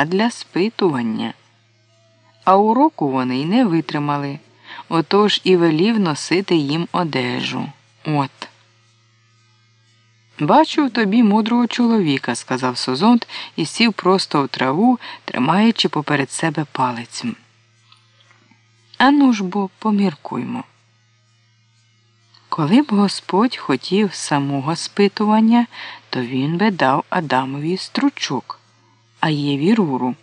а для спитування. А уроку вони й не витримали, отож і велів носити їм одежу. От. Бачу тобі мудрого чоловіка, сказав Созонт і сів просто в траву, тримаючи поперед себе палець. Ану ж бо поміркуймо. Коли б Господь хотів самого спитування, то він би дав Адамові стручок, а Єві руру.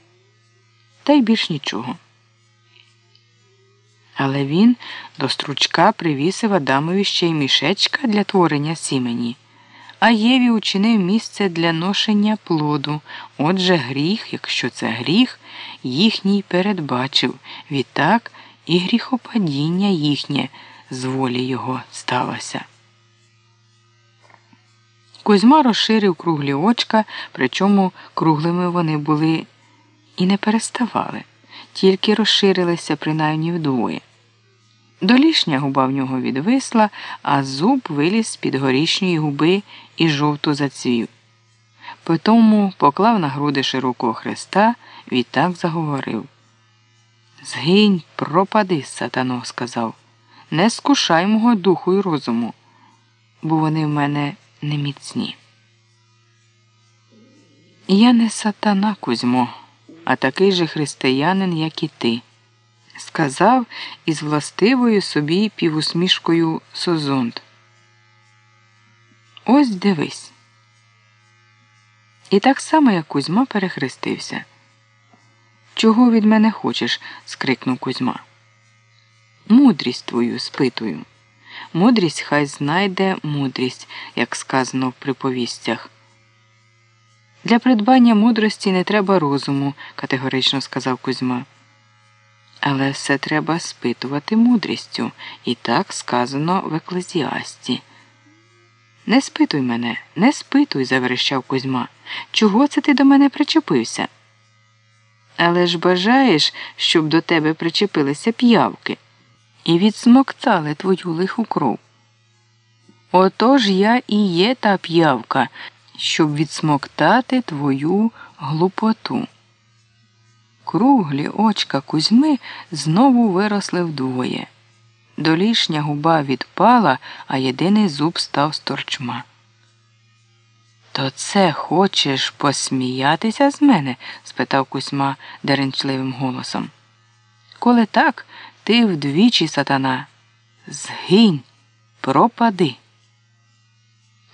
Та й більш нічого. Але він до стручка привісив Адамові ще й мішечка для творення сімені, а Єві учинив місце для ношення плоду. Отже, гріх, якщо це гріх, їхній передбачив. Відтак і гріхопадіння їхнє з волі його сталося. Кузьма розширив круглі очка, причому круглими вони були і не переставали, тільки розширилися принаймні вдвоє. Долішня губа в нього відвисла, а зуб виліз з під горішньої губи і жовту зацвів. Потому поклав на груди широкого хреста, відтак заговорив. Згинь, пропади, сатано, сказав. Не скушай мого духу і розуму, бо вони в мене не міцні. Я не сатана, Кузьмо, а такий же християнин, як і ти, сказав із властивою собі півусмішкою Созонт. Ось дивись. І так само, як Кузьма перехрестився. Чого від мене хочеш? скрикнув Кузьма. Мудрість твою спитую. Мудрість хай знайде мудрість, як сказано в приповістях. Для придбання мудрості не треба розуму, категорично сказав Кузьма. Але все треба спитувати мудрістю, і так сказано в еклезіасті. Не спитуй мене, не спитуй, заверещав Кузьма. Чого це ти до мене причепився? Але ж бажаєш, щоб до тебе причепилися п'явки і відсмоктали твою лиху кров. Отож я і є та п'явка, щоб відсмоктати твою глупоту. Круглі очка Кузьми знову виросли вдвоє. Долішня губа відпала, а єдиний зуб став з торчма. То це хочеш посміятися з мене? спитав Кузьма деренчливим голосом. Коли так, ти вдвічі сатана. Згинь, пропади.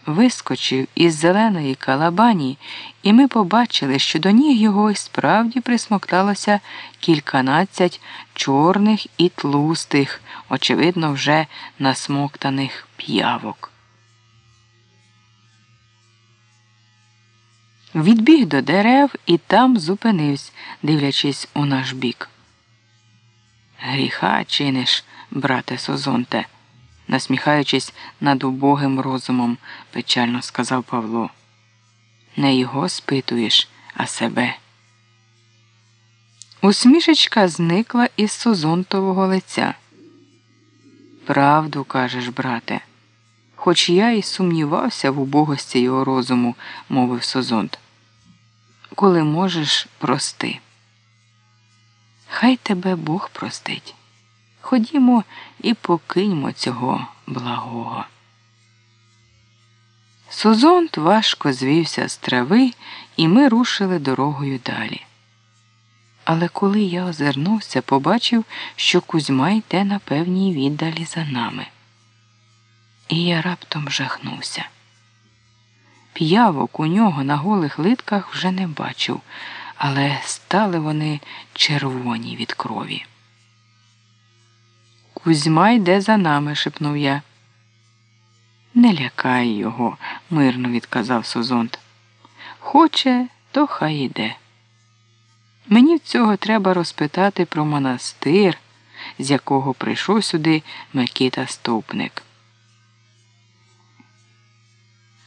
Вискочив із зеленої калабані, і ми побачили, що до ніг його й справді присмокталося кільканадцять чорних і тлустих, очевидно, вже насмоктаних п'явок. Відбіг до дерев і там зупинився, дивлячись у наш бік. Гріха чиниш, брате Созонте, насміхаючись над убогим розумом, печально сказав Павло. Не його спитуєш, а себе. Усмішечка зникла із Созонтового лиця. Правду кажеш, брате, хоч я і сумнівався в убогості його розуму, мовив Созонт. Коли можеш, прости. Хай тебе Бог простить. Ходімо і покиньмо цього благого. Созонт важко звівся з трави, і ми рушили дорогою далі. Але коли я озирнувся, побачив, що Кузьма йде на певній віддалі за нами. І я раптом жахнувся. П'явок у нього на голих литках вже не бачив але стали вони червоні від крові. Кузьма йде за нами, шепнув я. Не лякай його, мирно відказав Созонт. Хоче, то хай іде. Мені в цього треба розпитати про монастир, з якого прийшов сюди Микита Стовпник.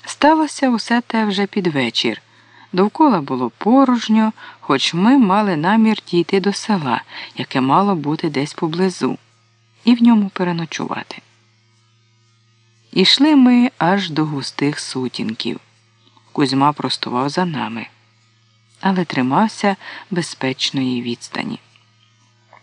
Сталося усе те вже під вечір. Довкола було порожньо, хоч ми мали намір дійти до села, яке мало бути десь поблизу, і в ньому переночувати. Ішли ми аж до густих сутінків. Кузьма простував за нами. але тримався безпечної відстані.